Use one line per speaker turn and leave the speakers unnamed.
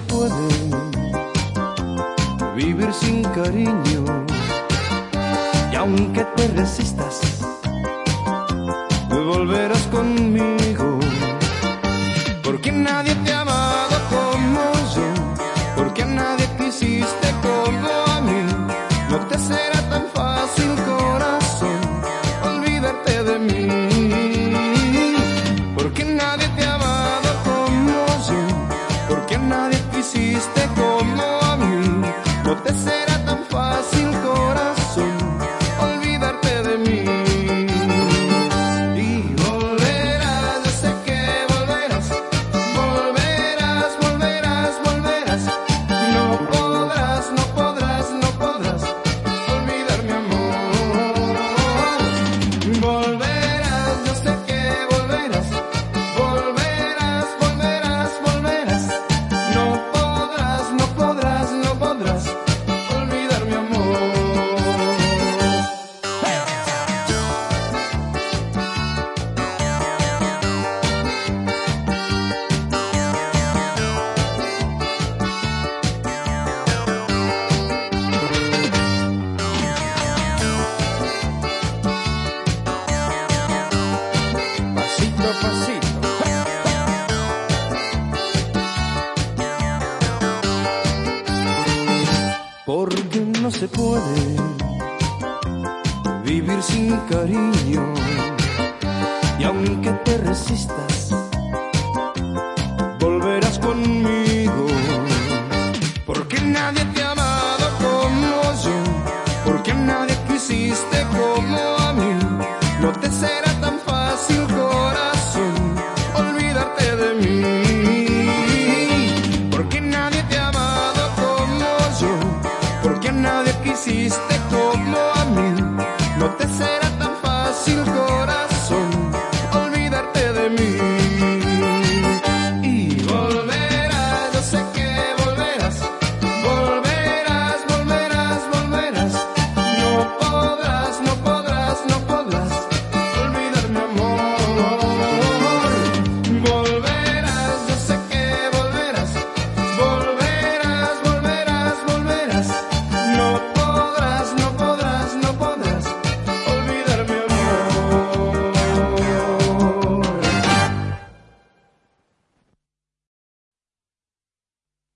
se puede vivir sin cariño. Y aunque te resistas, hiciste con no se puede vivir sin cariño. Y aunque te resistas, volverás conmigo. Porque nadie te ha amado como yo, porque nadie quisiste como a mí. no te será tan fácil.